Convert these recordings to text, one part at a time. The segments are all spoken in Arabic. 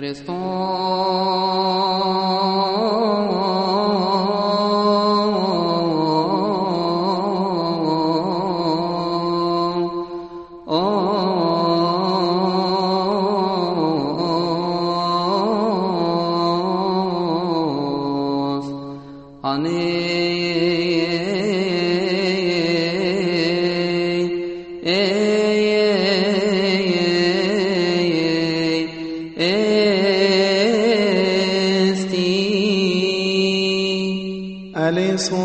그래서 아멘. Alison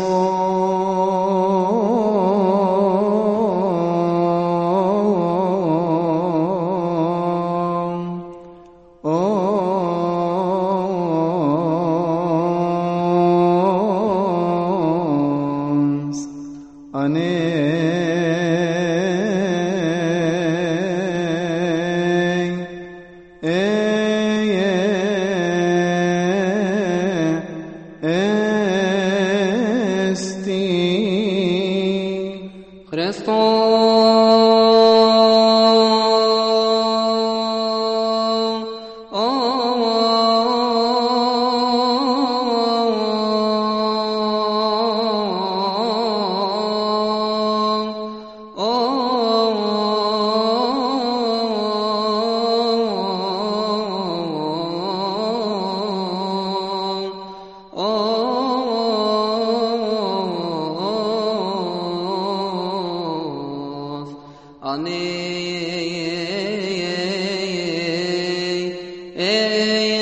Ons Anis Amen.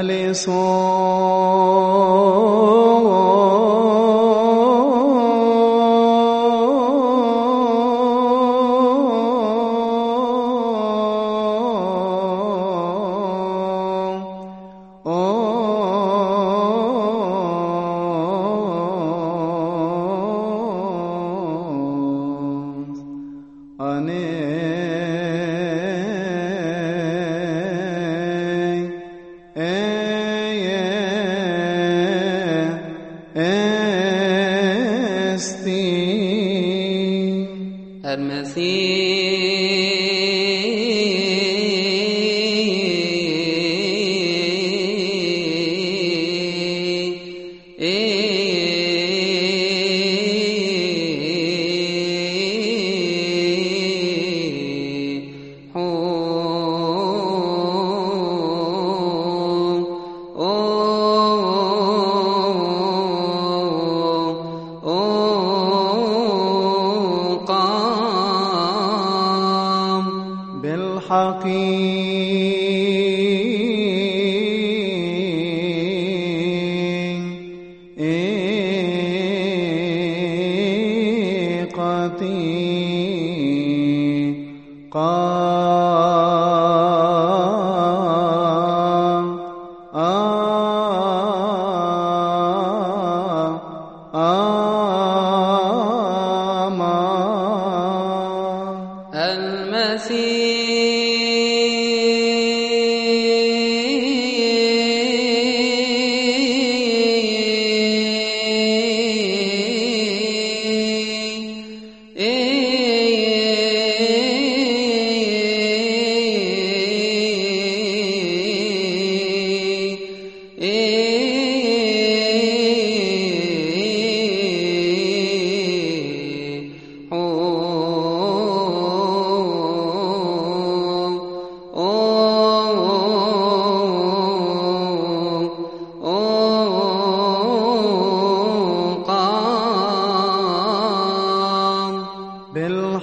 Alison. Estim Hermesim حقير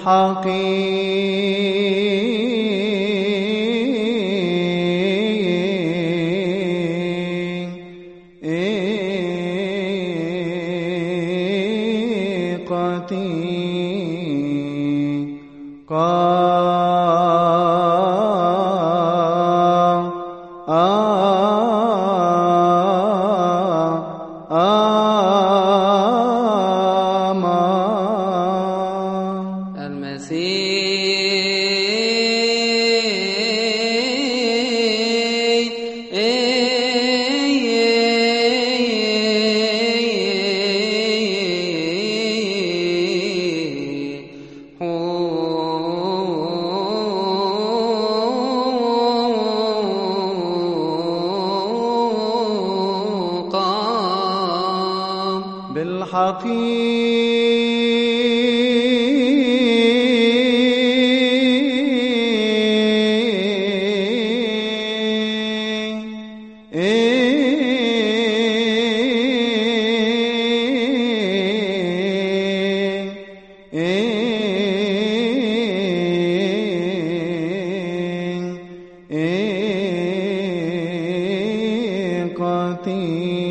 حقيقتي قال بالحقيق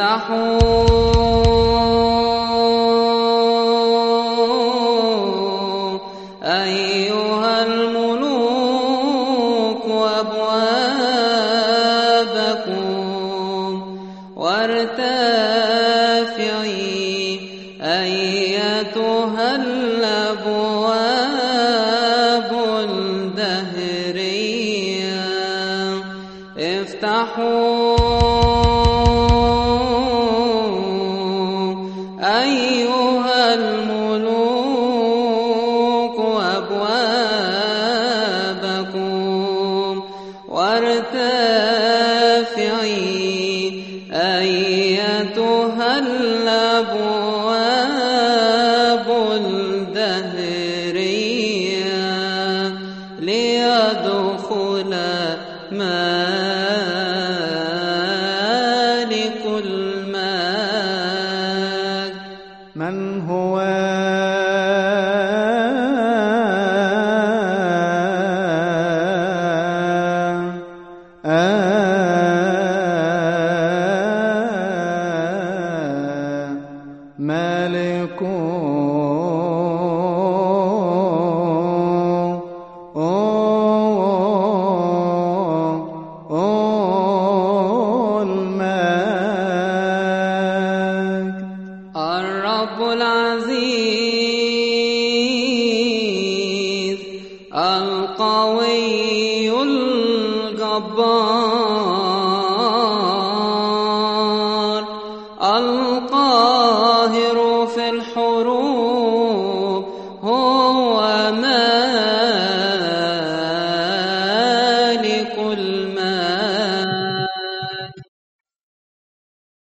افتحوا أيها الملوك وأبوابكم وارتفعي أيتها الأبواب الدهرية. افتحوا أيها الملوك أبوابكم وارتفعي أيتها الأبواب الدهرية ليدخل من القاهر